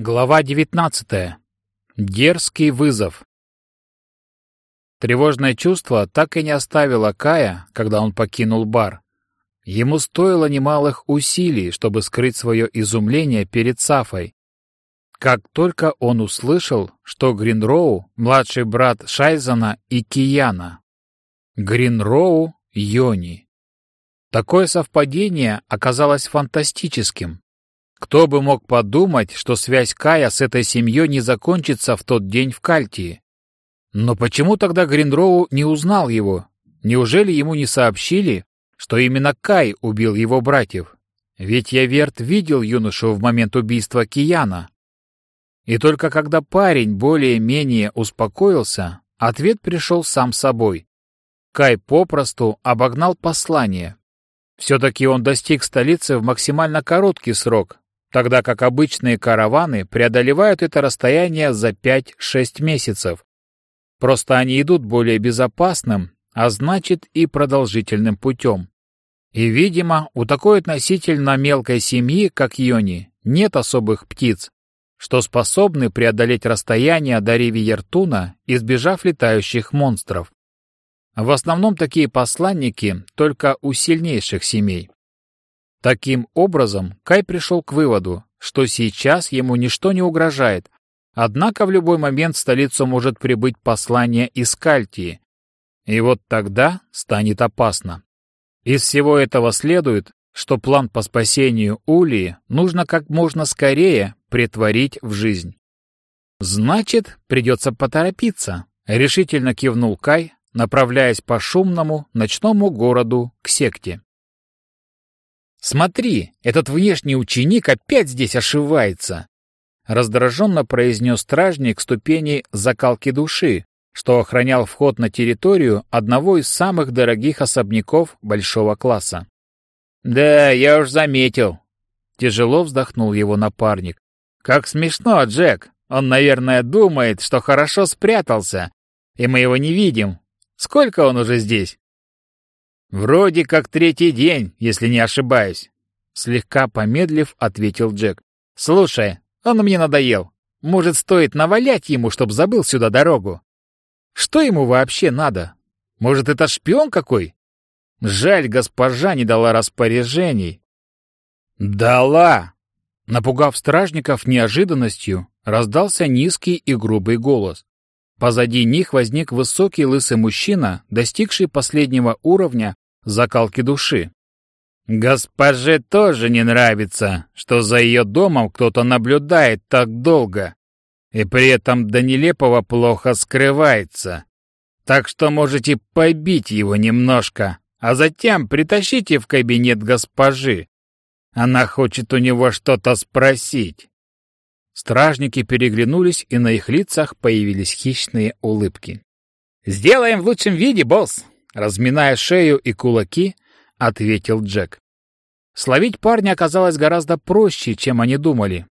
Глава 19. Дерзкий вызов. Тревожное чувство так и не оставило Кая, когда он покинул бар. Ему стоило немалых усилий, чтобы скрыть свое изумление перед Сафой. Как только он услышал, что Гринроу — младший брат Шайзана и Кияна. Гринроу — Йони. Такое совпадение оказалось фантастическим. Кто бы мог подумать, что связь Кая с этой семьей не закончится в тот день в Кальтии? Но почему тогда Гриндроу не узнал его? Неужели ему не сообщили, что именно Кай убил его братьев? Ведь Яверт видел юношу в момент убийства Кияна. И только когда парень более-менее успокоился, ответ пришел сам собой. Кай попросту обогнал послание. Все-таки он достиг столицы в максимально короткий срок, тогда как обычные караваны преодолевают это расстояние за 5-6 месяцев. Просто они идут более безопасным, а значит и продолжительным путем. И, видимо, у такой относительно мелкой семьи, как Йони, нет особых птиц, что способны преодолеть расстояние до Ривиертуна, избежав летающих монстров. В основном такие посланники только у сильнейших семей. Таким образом, Кай пришел к выводу, что сейчас ему ничто не угрожает, однако в любой момент в столицу может прибыть послание из Кальтии, и вот тогда станет опасно. Из всего этого следует, что план по спасению Улии нужно как можно скорее притворить в жизнь. «Значит, придется поторопиться», — решительно кивнул Кай, направляясь по шумному ночному городу к секте. «Смотри, этот внешний ученик опять здесь ошивается!» Раздраженно произнес стражник ступени закалки души, что охранял вход на территорию одного из самых дорогих особняков большого класса. «Да, я уж заметил», — тяжело вздохнул его напарник. «Как смешно, Джек! Он, наверное, думает, что хорошо спрятался, и мы его не видим. Сколько он уже здесь?» «Вроде как третий день, если не ошибаюсь», — слегка помедлив, ответил Джек. «Слушай, он мне надоел. Может, стоит навалять ему, чтоб забыл сюда дорогу? Что ему вообще надо? Может, это шпион какой? Жаль, госпожа не дала распоряжений». «Дала!» Напугав стражников неожиданностью, раздался низкий и грубый голос. Позади них возник высокий лысый мужчина, достигший последнего уровня закалки души. Госпоже тоже не нравится, что за ее домом кто-то наблюдает так долго и при этом до нелепого плохо скрывается. Так что можете побить его немножко, а затем притащите в кабинет госпожи. Она хочет у него что-то спросить. Стражники переглянулись, и на их лицах появились хищные улыбки. «Сделаем в лучшем виде, босс!» Разминая шею и кулаки, ответил Джек. Словить парня оказалось гораздо проще, чем они думали.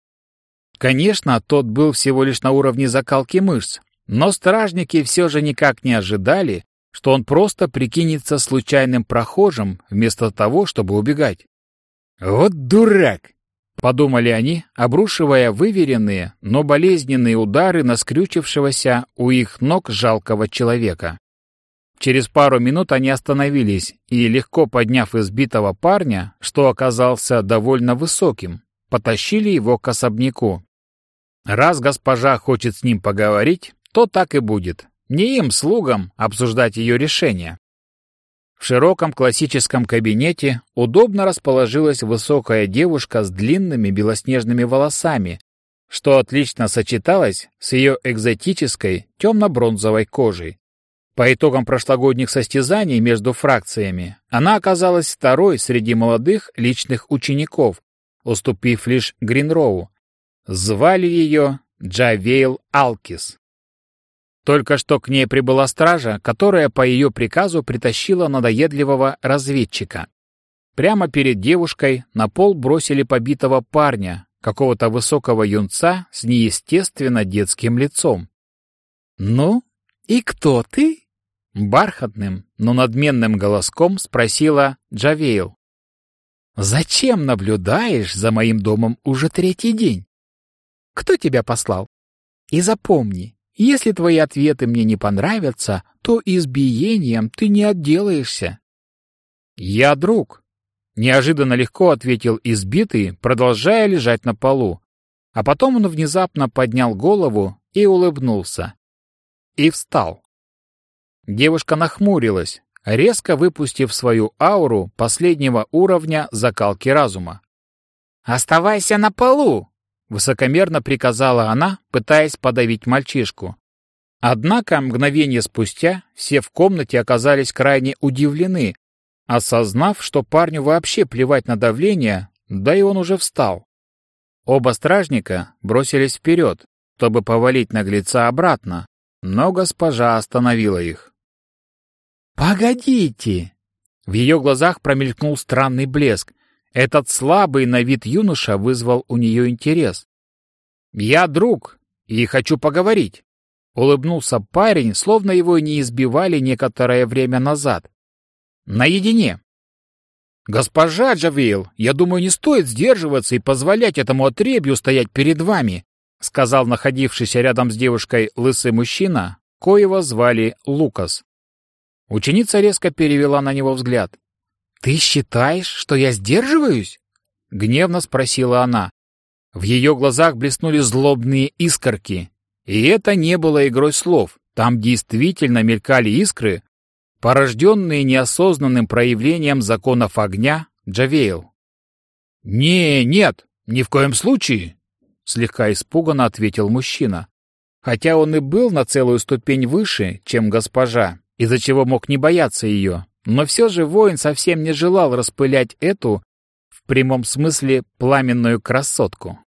Конечно, тот был всего лишь на уровне закалки мышц, но стражники все же никак не ожидали, что он просто прикинется случайным прохожим вместо того, чтобы убегать. «Вот дурак!» Подумали они, обрушивая выверенные, но болезненные удары на скрючившегося у их ног жалкого человека. Через пару минут они остановились и, легко подняв избитого парня, что оказался довольно высоким, потащили его к особняку. Раз госпожа хочет с ним поговорить, то так и будет. Не им, слугам, обсуждать ее решение. В широком классическом кабинете удобно расположилась высокая девушка с длинными белоснежными волосами, что отлично сочеталось с ее экзотической темно-бронзовой кожей. По итогам прошлогодних состязаний между фракциями она оказалась второй среди молодых личных учеников, уступив лишь Гринроу. Звали ее Джавейл Алкис. Только что к ней прибыла стража, которая по ее приказу притащила надоедливого разведчика. Прямо перед девушкой на пол бросили побитого парня, какого-то высокого юнца с неестественно детским лицом. «Ну, и кто ты?» Бархатным, но надменным голоском спросила Джавейл. «Зачем наблюдаешь за моим домом уже третий день?» Кто тебя послал? И запомни, если твои ответы мне не понравятся, то избиением ты не отделаешься. Я друг, неожиданно легко ответил избитый, продолжая лежать на полу. А потом он внезапно поднял голову и улыбнулся. И встал. Девушка нахмурилась, резко выпустив свою ауру последнего уровня закалки разума. «Оставайся на полу!» — высокомерно приказала она, пытаясь подавить мальчишку. Однако мгновение спустя все в комнате оказались крайне удивлены, осознав, что парню вообще плевать на давление, да и он уже встал. Оба стражника бросились вперед, чтобы повалить наглеца обратно, но госпожа остановила их. «Погодите!» В ее глазах промелькнул странный блеск. Этот слабый на вид юноша вызвал у нее интерес. «Я друг и хочу поговорить», — улыбнулся парень, словно его не избивали некоторое время назад. «Наедине». «Госпожа Джавейл, я думаю, не стоит сдерживаться и позволять этому отребью стоять перед вами», — сказал находившийся рядом с девушкой лысый мужчина, коего звали Лукас. Ученица резко перевела на него взгляд. «Ты считаешь, что я сдерживаюсь?» — гневно спросила она. В ее глазах блеснули злобные искорки. И это не было игрой слов. Там действительно мелькали искры, порожденные неосознанным проявлением законов огня Джавейл. «Не, нет, ни в коем случае!» — слегка испуганно ответил мужчина. Хотя он и был на целую ступень выше, чем госпожа, из-за чего мог не бояться ее. Но все же воин совсем не желал распылять эту, в прямом смысле, пламенную красотку.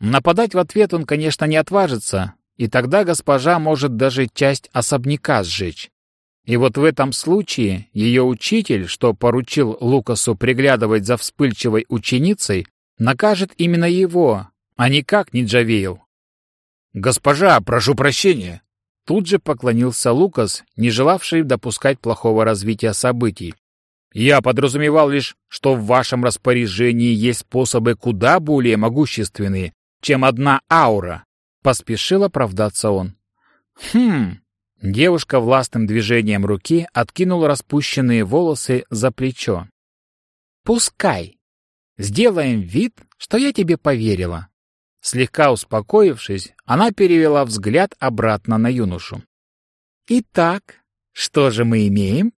Нападать в ответ он, конечно, не отважится, и тогда госпожа может даже часть особняка сжечь. И вот в этом случае ее учитель, что поручил Лукасу приглядывать за вспыльчивой ученицей, накажет именно его, а никак не Джавейл. «Госпожа, прошу прощения!» Тут же поклонился Лукас, не желавший допускать плохого развития событий. «Я подразумевал лишь, что в вашем распоряжении есть способы куда более могущественные, чем одна аура», — поспешил оправдаться он. «Хм...» Девушка властным движением руки откинула распущенные волосы за плечо. «Пускай. Сделаем вид, что я тебе поверила. Слегка успокоившись, она перевела взгляд обратно на юношу. «Итак, что же мы имеем?»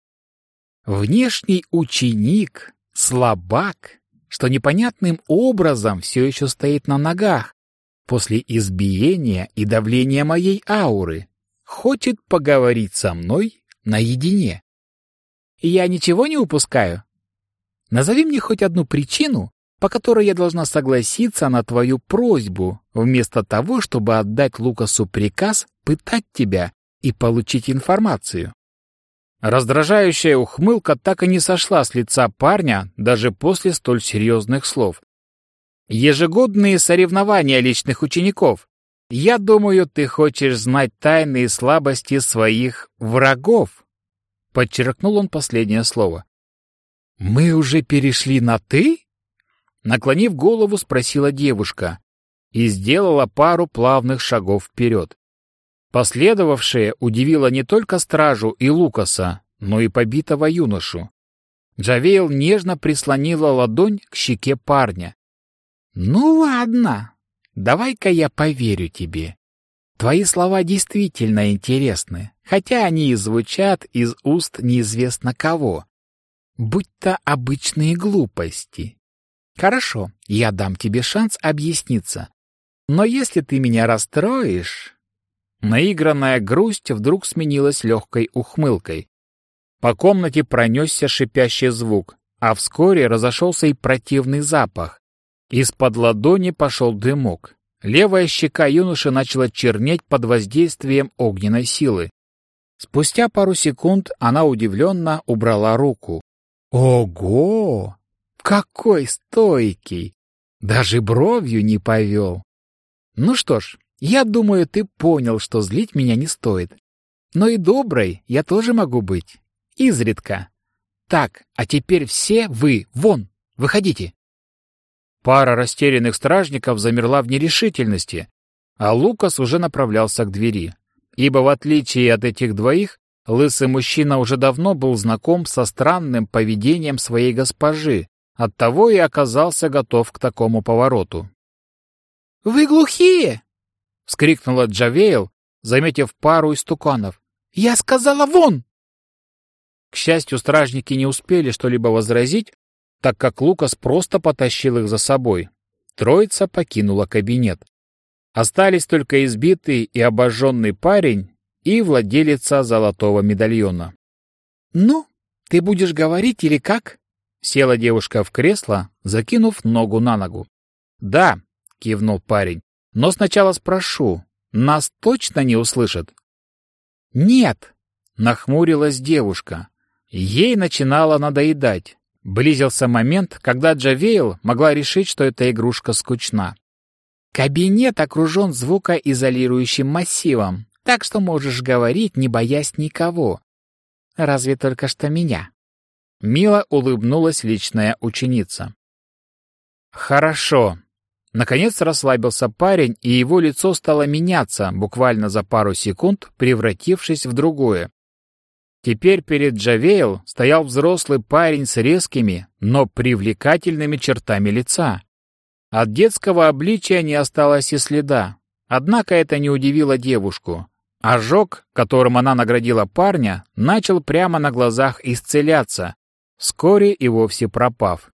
Внешний ученик, слабак, что непонятным образом все еще стоит на ногах после избиения и давления моей ауры, хочет поговорить со мной наедине. Я ничего не упускаю? Назови мне хоть одну причину, по которой я должна согласиться на твою просьбу, вместо того, чтобы отдать Лукасу приказ пытать тебя и получить информацию. Раздражающая ухмылка так и не сошла с лица парня даже после столь серьезных слов. Ежегодные соревнования личных учеников. Я думаю, ты хочешь знать тайные слабости своих врагов. Подчеркнул он последнее слово. Мы уже перешли на «ты»? Наклонив голову, спросила девушка и сделала пару плавных шагов вперед. Последовавшее удивило не только стражу и Лукаса, но и побитого юношу. Джавейл нежно прислонила ладонь к щеке парня. «Ну ладно, давай-ка я поверю тебе. Твои слова действительно интересны, хотя они и звучат из уст неизвестно кого. Будь то обычные глупости. Хорошо, я дам тебе шанс объясниться. Но если ты меня расстроишь... Наигранная грусть вдруг сменилась легкой ухмылкой. По комнате пронесся шипящий звук, а вскоре разошелся и противный запах. Из-под ладони пошел дымок. Левая щека юноши начала чернеть под воздействием огненной силы. Спустя пару секунд она удивленно убрала руку. «Ого! Какой стойкий! Даже бровью не повел. Ну что ж, я думаю, ты понял, что злить меня не стоит. Но и доброй я тоже могу быть. Изредка. Так, а теперь все вы, вон, выходите. Пара растерянных стражников замерла в нерешительности, а Лукас уже направлялся к двери, ибо в отличие от этих двоих, лысый мужчина уже давно был знаком со странным поведением своей госпожи, оттого и оказался готов к такому повороту. «Вы глухие!» — вскрикнула Джавейл, заметив пару истуканов. «Я сказала вон!» К счастью, стражники не успели что-либо возразить, так как Лукас просто потащил их за собой. Троица покинула кабинет. Остались только избитый и обожженный парень и владелица золотого медальона. «Ну, ты будешь говорить или как?» Села девушка в кресло, закинув ногу на ногу. «Да», — кивнул парень, — «но сначала спрошу, нас точно не услышат?» «Нет», — нахмурилась девушка. Ей начинало надоедать. Близился момент, когда Джавейл могла решить, что эта игрушка скучна. «Кабинет окружен звукоизолирующим массивом, так что можешь говорить, не боясь никого. Разве только что меня». Мило улыбнулась личная ученица. «Хорошо». Наконец расслабился парень, и его лицо стало меняться, буквально за пару секунд, превратившись в другое. Теперь перед Джавейл стоял взрослый парень с резкими, но привлекательными чертами лица. От детского обличия не осталось и следа. Однако это не удивило девушку. Ожог, которым она наградила парня, начал прямо на глазах исцеляться, вскоре и вовсе пропав.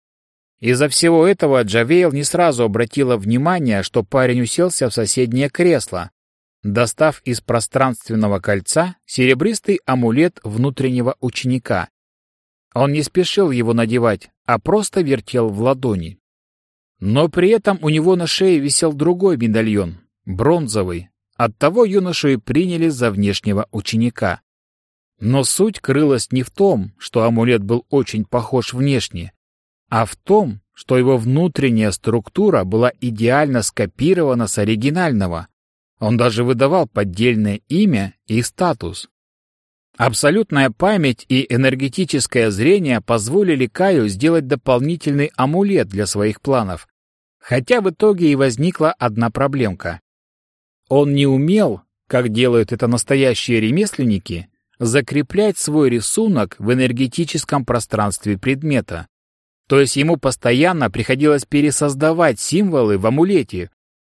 Из-за всего этого Джавейл не сразу обратила внимание, что парень уселся в соседнее кресло, достав из пространственного кольца серебристый амулет внутреннего ученика. Он не спешил его надевать, а просто вертел в ладони. Но при этом у него на шее висел другой медальон, бронзовый. Оттого юношу и приняли за внешнего ученика. Но суть крылась не в том, что амулет был очень похож внешне, а в том, что его внутренняя структура была идеально скопирована с оригинального. Он даже выдавал поддельное имя и статус. Абсолютная память и энергетическое зрение позволили Каю сделать дополнительный амулет для своих планов. Хотя в итоге и возникла одна проблемка. Он не умел, как делают это настоящие ремесленники, закреплять свой рисунок в энергетическом пространстве предмета. То есть ему постоянно приходилось пересоздавать символы в амулете,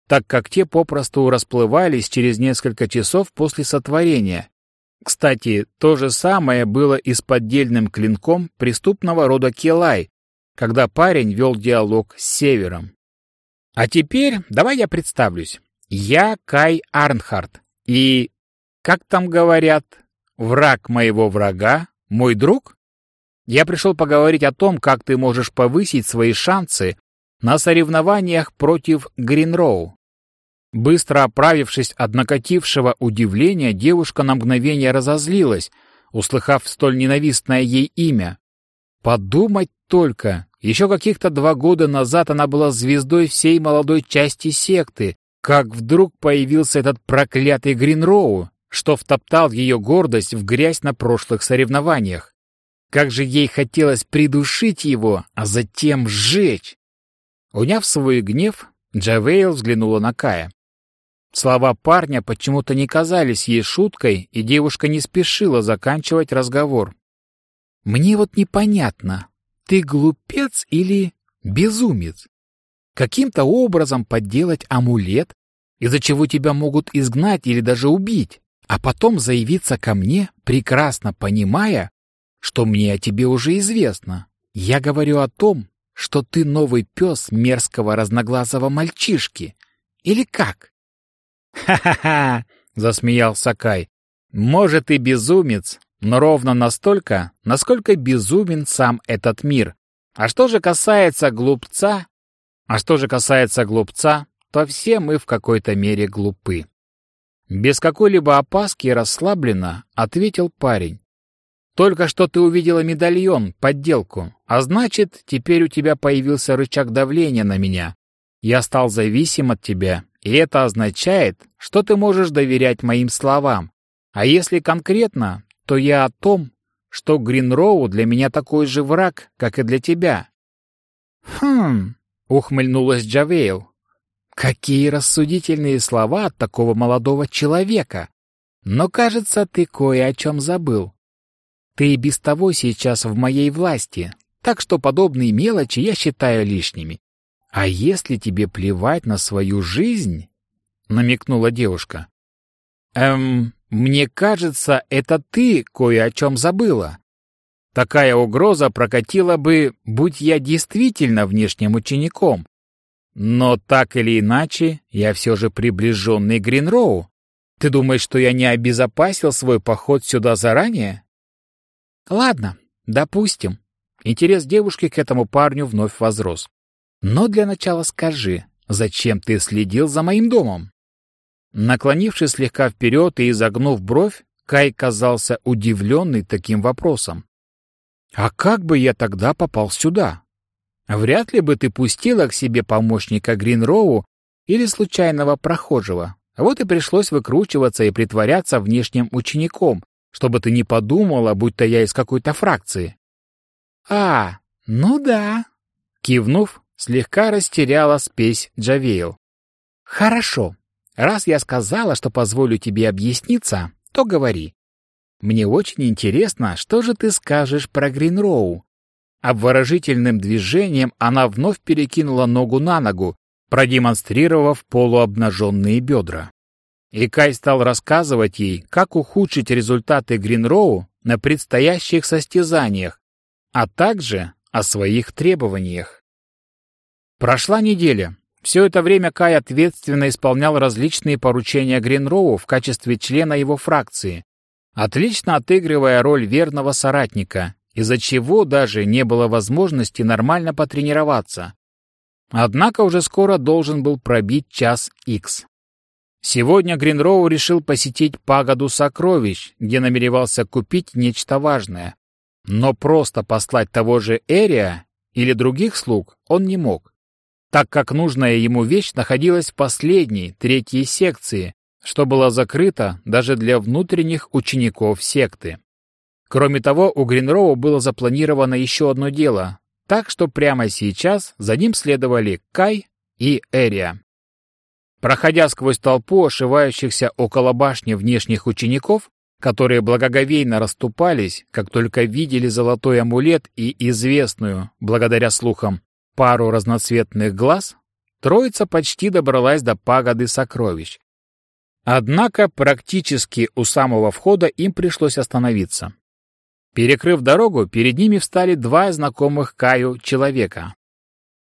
так как те попросту расплывались через несколько часов после сотворения. Кстати, то же самое было и с поддельным клинком преступного рода Келай, когда парень вел диалог с Севером. А теперь давай я представлюсь. Я Кай Арнхард, и, как там говорят, враг моего врага — мой друг? Я пришел поговорить о том, как ты можешь повысить свои шансы на соревнованиях против Гринроу. Быстро оправившись от накатившего удивления, девушка на мгновение разозлилась, услыхав столь ненавистное ей имя. Подумать только, еще каких-то два года назад она была звездой всей молодой части секты, как вдруг появился этот проклятый Гринроу, что втоптал ее гордость в грязь на прошлых соревнованиях. Как же ей хотелось придушить его, а затем сжечь! Уняв свой гнев, Джавейл взглянула на Кая. Слова парня почему-то не казались ей шуткой, и девушка не спешила заканчивать разговор. «Мне вот непонятно, ты глупец или безумец? Каким-то образом подделать амулет, из-за чего тебя могут изгнать или даже убить, а потом заявиться ко мне, прекрасно понимая, что мне о тебе уже известно. Я говорю о том, что ты новый пес мерзкого разноглазого мальчишки. Или как? «Ха-ха-ха!» — засмеялся Кай. «Может, и безумец, но ровно настолько, насколько безумен сам этот мир. А что же касается глупца? А что же касается глупца, то все мы в какой-то мере глупы». Без какой-либо опаски расслабленно ответил парень. Только что ты увидела медальон, подделку, а значит, теперь у тебя появился рычаг давления на меня. Я стал зависим от тебя, и это означает, что ты можешь доверять моим словам. А если конкретно, то я о том, что Гринроу для меня такой же враг, как и для тебя. Хм, — ухмыльнулась Джавейл. «Какие рассудительные слова от такого молодого человека! Но, кажется, ты кое о чем забыл. Ты и без того сейчас в моей власти, так что подобные мелочи я считаю лишними. А если тебе плевать на свою жизнь, — намекнула девушка. «Эм, мне кажется, это ты кое о чем забыла. Такая угроза прокатила бы, будь я действительно внешним учеником. Но так или иначе, я все же приближенный Гринроу. Ты думаешь, что я не обезопасил свой поход сюда заранее?» «Ладно, допустим». Интерес девушки к этому парню вновь возрос. «Но для начала скажи, зачем ты следил за моим домом?» Наклонившись слегка вперед и изогнув бровь, Кай казался удивленный таким вопросом. «А как бы я тогда попал сюда? Вряд ли бы ты пустила к себе помощника Гринроу или случайного прохожего. Вот и пришлось выкручиваться и притворяться внешним учеником, чтобы ты не подумала, будто я из какой-то фракции». «А, ну да», — кивнув, слегка растеряла спесь Джавейл. «Хорошо, Раз я сказала, что позволю тебе объясниться, то говори. Мне очень интересно, что же ты скажешь про Гринроу. Обворожительным движением она вновь перекинула ногу на ногу, продемонстрировав полуобнаженные бедра. И Кай стал рассказывать ей, как ухудшить результаты Гринроу на предстоящих состязаниях, а также о своих требованиях. Прошла неделя, все это время Кай ответственно исполнял различные поручения Гринроу в качестве члена его фракции, отлично отыгрывая роль верного соратника, из-за чего даже не было возможности нормально потренироваться. Однако уже скоро должен был пробить час икс. Сегодня Гринроу решил посетить пагоду сокровищ, где намеревался купить нечто важное. Но просто послать того же Эрия или других слуг он не мог так как нужная ему вещь находилась в последней, третьей секции, что было закрыто даже для внутренних учеников секты. Кроме того, у Гринроу было запланировано еще одно дело, так что прямо сейчас за ним следовали Кай и Эрия. Проходя сквозь толпу ошивающихся около башни внешних учеников, которые благоговейно расступались, как только видели золотой амулет и известную, благодаря слухам, пару разноцветных глаз, троица почти добралась до пагоды сокровищ. Однако практически у самого входа им пришлось остановиться. Перекрыв дорогу, перед ними встали два знакомых Каю человека.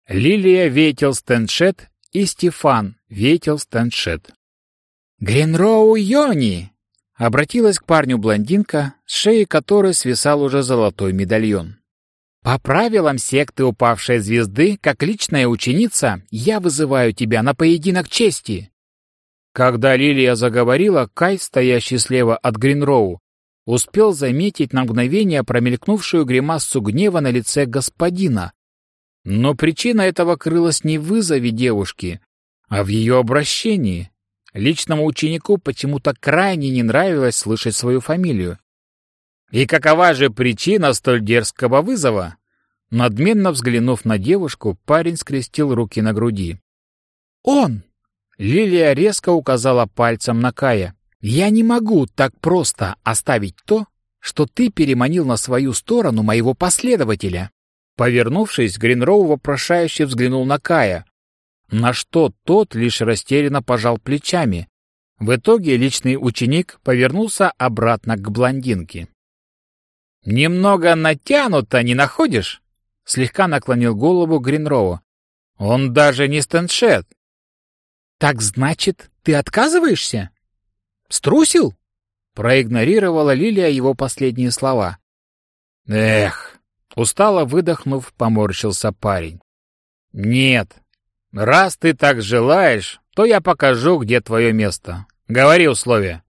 Лилия Ветел-Стеншет и Стефан Ветел-Стеншет. «Гринроу Йони!» — обратилась к парню блондинка, с шеи которой свисал уже золотой медальон. По правилам секты упавшей звезды, как личная ученица, я вызываю тебя на поединок чести. Когда Лилия заговорила, Кай, стоящий слева от Гринроу, успел заметить на мгновение промелькнувшую гримасу гнева на лице господина. Но причина этого крылась не в вызове девушки, а в ее обращении. Личному ученику почему-то крайне не нравилось слышать свою фамилию. И какова же причина столь дерзкого вызова? Надменно взглянув на девушку, парень скрестил руки на груди. «Он!» Лилия резко указала пальцем на Кая. «Я не могу так просто оставить то, что ты переманил на свою сторону моего последователя». Повернувшись, Гринроу вопрошающе взглянул на Кая, на что тот лишь растерянно пожал плечами. В итоге личный ученик повернулся обратно к блондинке. «Немного натянуто, не находишь?» Слегка наклонил голову Гринроу. «Он даже не стеншет». «Так значит, ты отказываешься?» «Струсил?» Проигнорировала Лилия его последние слова. «Эх!» Устало выдохнув, поморщился парень. «Нет. Раз ты так желаешь, то я покажу, где твое место. Говори условия».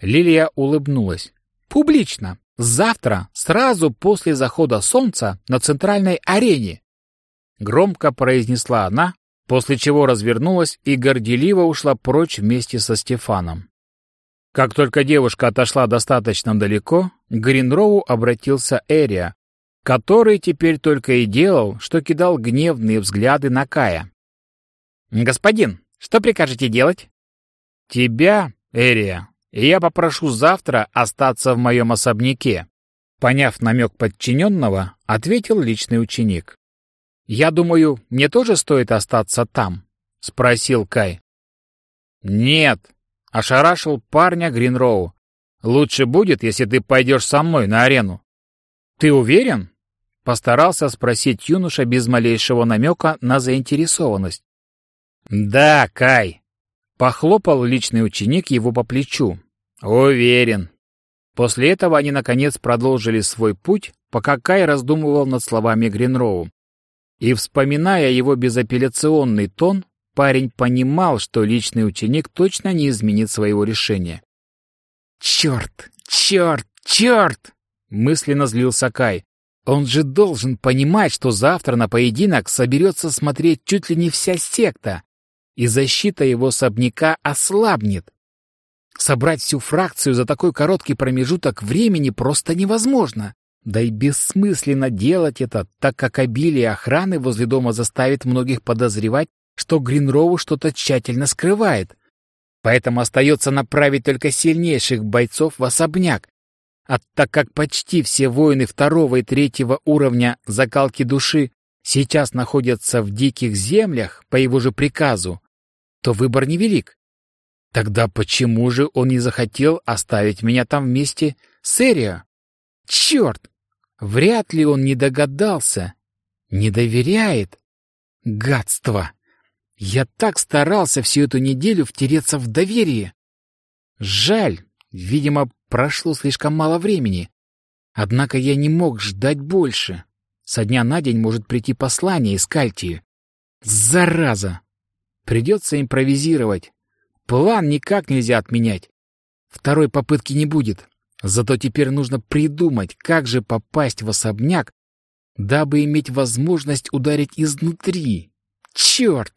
Лилия улыбнулась. «Публично. Завтра, сразу после захода солнца на центральной арене!» Громко произнесла она, после чего развернулась и горделиво ушла прочь вместе со Стефаном. Как только девушка отошла достаточно далеко, к Гринроу обратился Эрия, который теперь только и делал, что кидал гневные взгляды на Кая. «Господин, что прикажете делать?» «Тебя, Эрия, я попрошу завтра остаться в моем особняке», поняв намек подчиненного, ответил личный ученик. «Я думаю, мне тоже стоит остаться там?» — спросил Кай. «Нет», — ошарашил парня Гринроу. «Лучше будет, если ты пойдешь со мной на арену». «Ты уверен?» — постарался спросить юноша без малейшего намека на заинтересованность. «Да, Кай», — похлопал личный ученик его по плечу. «Уверен». После этого они, наконец, продолжили свой путь, пока Кай раздумывал над словами Гринроу. И, вспоминая его безапелляционный тон, парень понимал, что личный ученик точно не изменит своего решения. «Черт! Черт! Черт!» — мысленно злился Кай. «Он же должен понимать, что завтра на поединок соберется смотреть чуть ли не вся секта, и защита его особняка ослабнет. Собрать всю фракцию за такой короткий промежуток времени просто невозможно. Да и бессмысленно делать это, так как обилие охраны возле дома заставит многих подозревать, что Гринроу что-то тщательно скрывает. Поэтому остается направить только сильнейших бойцов в особняк. А так как почти все воины второго и третьего уровня закалки души сейчас находятся в диких землях по его же приказу, то выбор невелик. Тогда почему же он не захотел оставить меня там вместе с Эрио? Черт! Вряд ли он не догадался. Не доверяет. Гадство! Я так старался всю эту неделю втереться в доверие. Жаль, видимо, прошло слишком мало времени. Однако я не мог ждать больше. Со дня на день может прийти послание из Кальтии. Зараза! Придется импровизировать. План никак нельзя отменять. Второй попытки не будет. Зато теперь нужно придумать, как же попасть в особняк, дабы иметь возможность ударить изнутри. Черт!